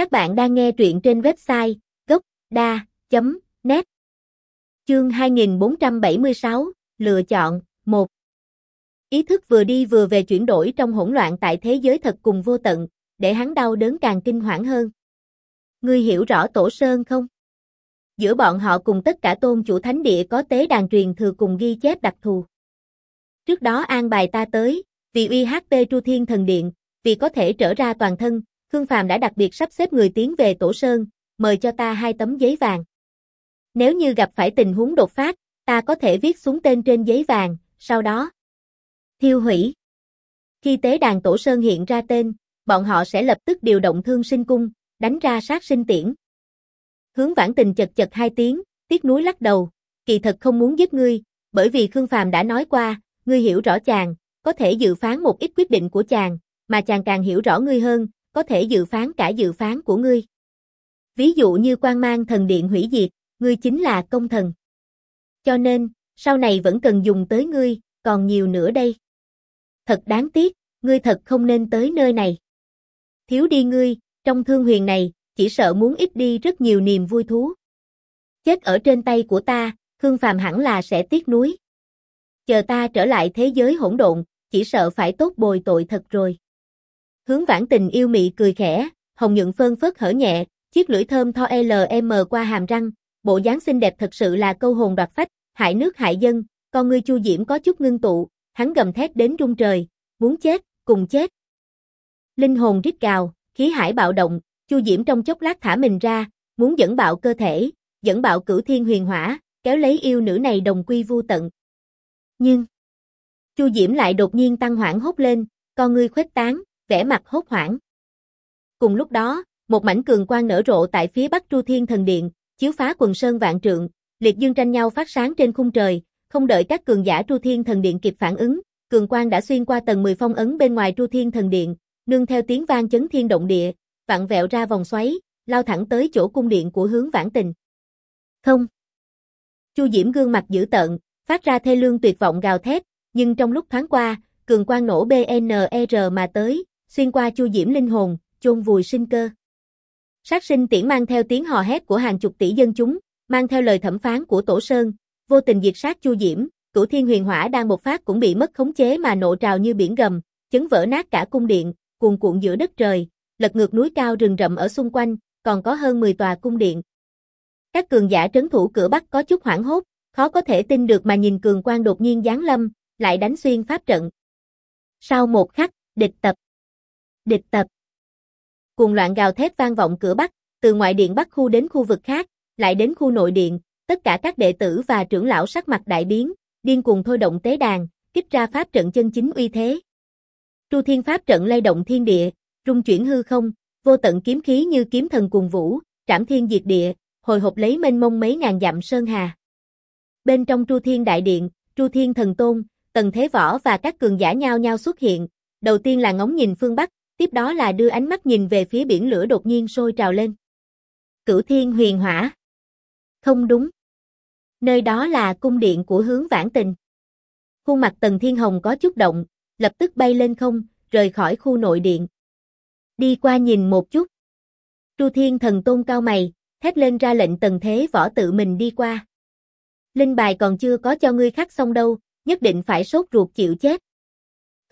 Các bạn đang nghe truyện trên website gốc.da.net Chương 2476, Lựa chọn, 1 Ý thức vừa đi vừa về chuyển đổi trong hỗn loạn tại thế giới thật cùng vô tận, để hắn đau đớn càng kinh hoảng hơn. Ngươi hiểu rõ Tổ Sơn không? Giữa bọn họ cùng tất cả tôn chủ thánh địa có tế đàn truyền thừa cùng ghi chép đặc thù. Trước đó an bài ta tới, vì uy Tru Thiên Thần Điện, vì có thể trở ra toàn thân, Khương Phàm đã đặc biệt sắp xếp người tiến về Tổ Sơn, mời cho ta hai tấm giấy vàng. Nếu như gặp phải tình huống đột phát, ta có thể viết xuống tên trên giấy vàng, sau đó thiêu hủy. Khi tế đàn Tổ Sơn hiện ra tên, bọn họ sẽ lập tức điều động thương sinh cung, đánh ra sát sinh tiễn. Hướng vãn tình chật chật hai tiếng, tiếc núi lắc đầu, kỳ thật không muốn giết ngươi, bởi vì Khương Phàm đã nói qua, ngươi hiểu rõ chàng, có thể dự phán một ít quyết định của chàng, mà chàng càng hiểu rõ ngươi hơn, có thể dự phán cả dự phán của ngươi. Ví dụ như quan mang thần điện hủy diệt, ngươi chính là công thần. Cho nên, sau này vẫn cần dùng tới ngươi, còn nhiều nữa đây. Thật đáng tiếc, ngươi thật không nên tới nơi này. Thiếu đi ngươi, trong thương huyền này, chỉ sợ muốn ít đi rất nhiều niềm vui thú. Chết ở trên tay của ta, Khương Phàm hẳn là sẽ tiếc nuối. Chờ ta trở lại thế giới hỗn độn, chỉ sợ phải tốt bồi tội thật rồi. Hướng vãn tình yêu mị cười khẽ, hồng nhuận phơn phớt hở nhẹ, chiếc lưỡi thơm tho LM qua hàm răng, bộ dáng xinh đẹp thật sự là câu hồn đoạt phách, hại nước hại dân, con ngươi chu diễm có chút ngưng tụ, hắn gầm thét đến rung trời, muốn chết, cùng chết. Linh hồn rít gào, khí hải bạo động, chu diễm trong chốc lát thả mình ra, muốn dẫn bạo cơ thể, dẫn bạo cửu thiên huyền hỏa, kéo lấy yêu nữ này đồng quy vu tận. Nhưng, chu diễm lại đột nhiên tăng hoảng hốt lên, con ngươi khuếch tán, vẻ mặt hốt hoảng. Cùng lúc đó, một mảnh cường quang nở rộ tại phía bắc Tru Thiên Thần Điện, chiếu phá quần sơn vạn trượng, liệt dương tranh nhau phát sáng trên khung trời, không đợi các cường giả Tru Thiên Thần Điện kịp phản ứng, cường quang đã xuyên qua tầng 10 phong ấn bên ngoài Tru Thiên Thần Điện, nương theo tiếng vang chấn thiên động địa, vặn vẹo ra vòng xoáy, lao thẳng tới chỗ cung điện của hướng vãn tình. Không. Chu Diễm gương mặt dữ tợn, phát ra thê lương tuyệt vọng gào thét, nhưng trong lúc thoáng qua, cường quang nổ BNR mà tới, xuyên qua Chu Diễm linh hồn, chôn vùi sinh cơ. Sát sinh tiễn mang theo tiếng hò hét của hàng chục tỷ dân chúng, mang theo lời thẩm phán của Tổ Sơn, vô tình diệt sát Chu Diễm, Cửu Thiên Huyền Hỏa đang một phát cũng bị mất khống chế mà nộ trào như biển gầm, chấn vỡ nát cả cung điện, cuồn cuộn giữa đất trời, lật ngược núi cao rừng rậm ở xung quanh, còn có hơn 10 tòa cung điện. Các cường giả trấn thủ cửa Bắc có chút hoảng hốt, khó có thể tin được mà nhìn cường quan đột nhiên giáng lâm, lại đánh xuyên pháp trận. Sau một khắc, địch tập. Địch tập. Cuồng loạn gào thét vang vọng cửa Bắc, từ ngoại điện Bắc khu đến khu vực khác, lại đến khu nội điện, tất cả các đệ tử và trưởng lão sắc mặt đại biến, điên cuồng thôi động tế đàn, kích ra pháp trận chân chính uy thế. Tru Thiên pháp trận lay động thiên địa, rung chuyển hư không, vô tận kiếm khí như kiếm thần cuồng vũ, trảm thiên diệt địa, hồi hộp lấy mênh mông mấy ngàn dặm sơn hà. Bên trong Tru Thiên đại điện, Tru Thiên thần tôn, Tần Thế Võ và các cường giả nhau nhau xuất hiện, đầu tiên là ngóng nhìn phương Bắc, tiếp đó là đưa ánh mắt nhìn về phía biển lửa đột nhiên sôi trào lên. Cửu Thiên huyền hỏa. Không đúng. Nơi đó là cung điện của hướng vãn tình. Khuôn mặt Tần Thiên Hồng có chút động, lập tức bay lên không, rời khỏi khu nội điện. Đi qua nhìn một chút. Tru Thiên thần tôn cao mày, thét lên ra lệnh Tần Thế Võ tự mình đi qua. Linh bài còn chưa có cho ngươi khắc xong đâu, nhất định phải sốt ruột chịu chết.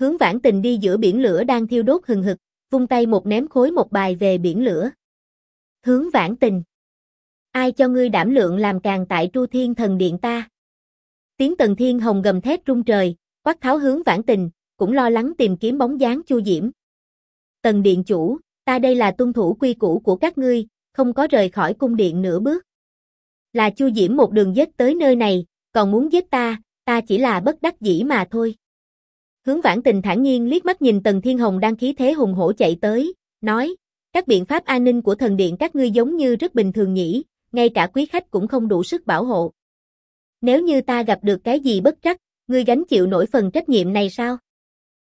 Hướng vãn tình đi giữa biển lửa đang thiêu đốt hừng hực, vung tay một ném khối một bài về biển lửa. Hướng vãn tình. Ai cho ngươi đảm lượng làm càng tại tru thiên thần điện ta? Tiếng tần thiên hồng gầm thét rung trời, quát tháo hướng vãn tình, cũng lo lắng tìm kiếm bóng dáng chu diễm. Tần điện chủ, ta đây là tuân thủ quy củ của các ngươi, không có rời khỏi cung điện nửa bước. Là chu diễm một đường giết tới nơi này, còn muốn giết ta, ta chỉ là bất đắc dĩ mà thôi. Hướng vãn tình thản nhiên liếc mắt nhìn Tần Thiên Hồng đang khí thế hùng hổ chạy tới, nói, các biện pháp an ninh của thần điện các ngươi giống như rất bình thường nhỉ, ngay cả quý khách cũng không đủ sức bảo hộ. Nếu như ta gặp được cái gì bất trắc, ngươi gánh chịu nổi phần trách nhiệm này sao?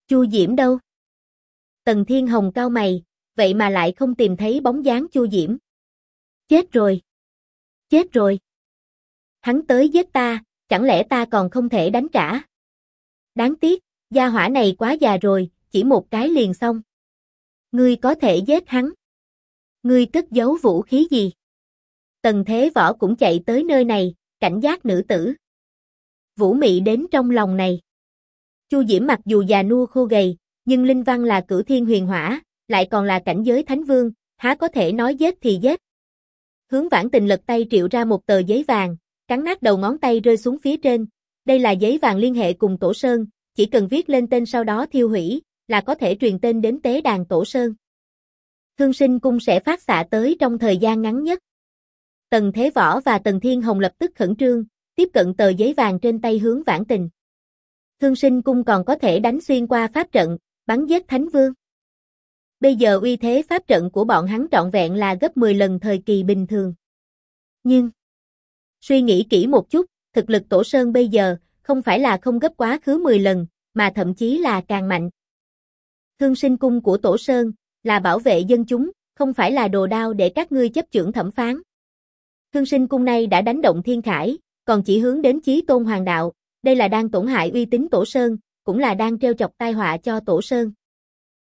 Chu Diễm đâu? Tần Thiên Hồng cao mày, vậy mà lại không tìm thấy bóng dáng Chu Diễm. Chết rồi. Chết rồi. Hắn tới giết ta, chẳng lẽ ta còn không thể đánh trả? Đáng tiếc, gia hỏa này quá già rồi, chỉ một cái liền xong. Ngươi có thể giết hắn. Ngươi cất giấu vũ khí gì? Tần thế võ cũng chạy tới nơi này, cảnh giác nữ tử. Vũ mị đến trong lòng này. Chu Diễm mặc dù già nua khô gầy, nhưng linh văn là cửu thiên huyền hỏa, lại còn là cảnh giới thánh vương, há có thể nói giết thì giết. Hướng vãn tình lật tay triệu ra một tờ giấy vàng, cắn nát đầu ngón tay rơi xuống phía trên. Đây là giấy vàng liên hệ cùng tổ sơn, chỉ cần viết lên tên sau đó thiêu hủy, là có thể truyền tên đến tế đàn tổ sơn. Thương sinh cung sẽ phát xạ tới trong thời gian ngắn nhất. Tần Thế Võ và Tần Thiên Hồng lập tức khẩn trương, tiếp cận tờ giấy vàng trên tay hướng vãn tình. Thương sinh cung còn có thể đánh xuyên qua pháp trận, bắn giết Thánh Vương. Bây giờ uy thế pháp trận của bọn hắn trọn vẹn là gấp 10 lần thời kỳ bình thường. Nhưng, suy nghĩ kỹ một chút, thực lực tổ sơn bây giờ, không phải là không gấp quá khứ 10 lần, mà thậm chí là càng mạnh. Thương sinh cung của tổ sơn, là bảo vệ dân chúng, không phải là đồ đao để các ngươi chấp trưởng thẩm phán. Thương sinh cung này đã đánh động thiên khải, còn chỉ hướng đến chí tôn hoàng đạo, đây là đang tổn hại uy tín tổ sơn, cũng là đang treo chọc tai họa cho tổ sơn.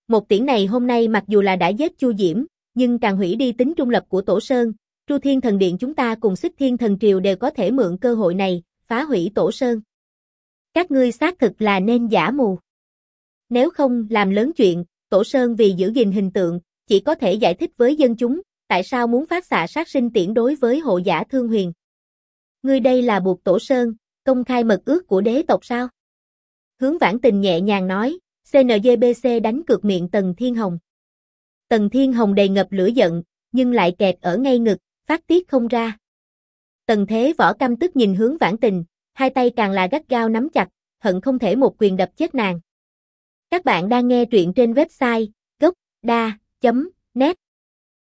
Một tiễn này hôm nay mặc dù là đã giết Chu Diễm, nhưng càng hủy đi tính trung lập của tổ sơn, Chu Thiên Thần Điện chúng ta cùng Xích Thiên Thần Triều đều có thể mượn cơ hội này, phá hủy tổ sơn. Các ngươi xác thực là nên giả mù. Nếu không làm lớn chuyện, tổ sơn vì giữ gìn hình tượng, chỉ có thể giải thích với dân chúng, tại sao muốn phát xạ sát sinh tiễn đối với hộ giả thương huyền. Ngươi đây là buộc tổ sơn, công khai mật ước của đế tộc sao? Hướng vãn tình nhẹ nhàng nói, CNGBC đánh cược miệng Tần Thiên Hồng. Tần Thiên Hồng đầy ngập lửa giận, nhưng lại kẹt ở ngay ngực, phát tiết không ra. Tần Thế Võ căm tức nhìn hướng vãn tình, hai tay càng là gắt gao nắm chặt, hận không thể một quyền đập chết nàng. Các bạn đang nghe truyện trên website gocda.net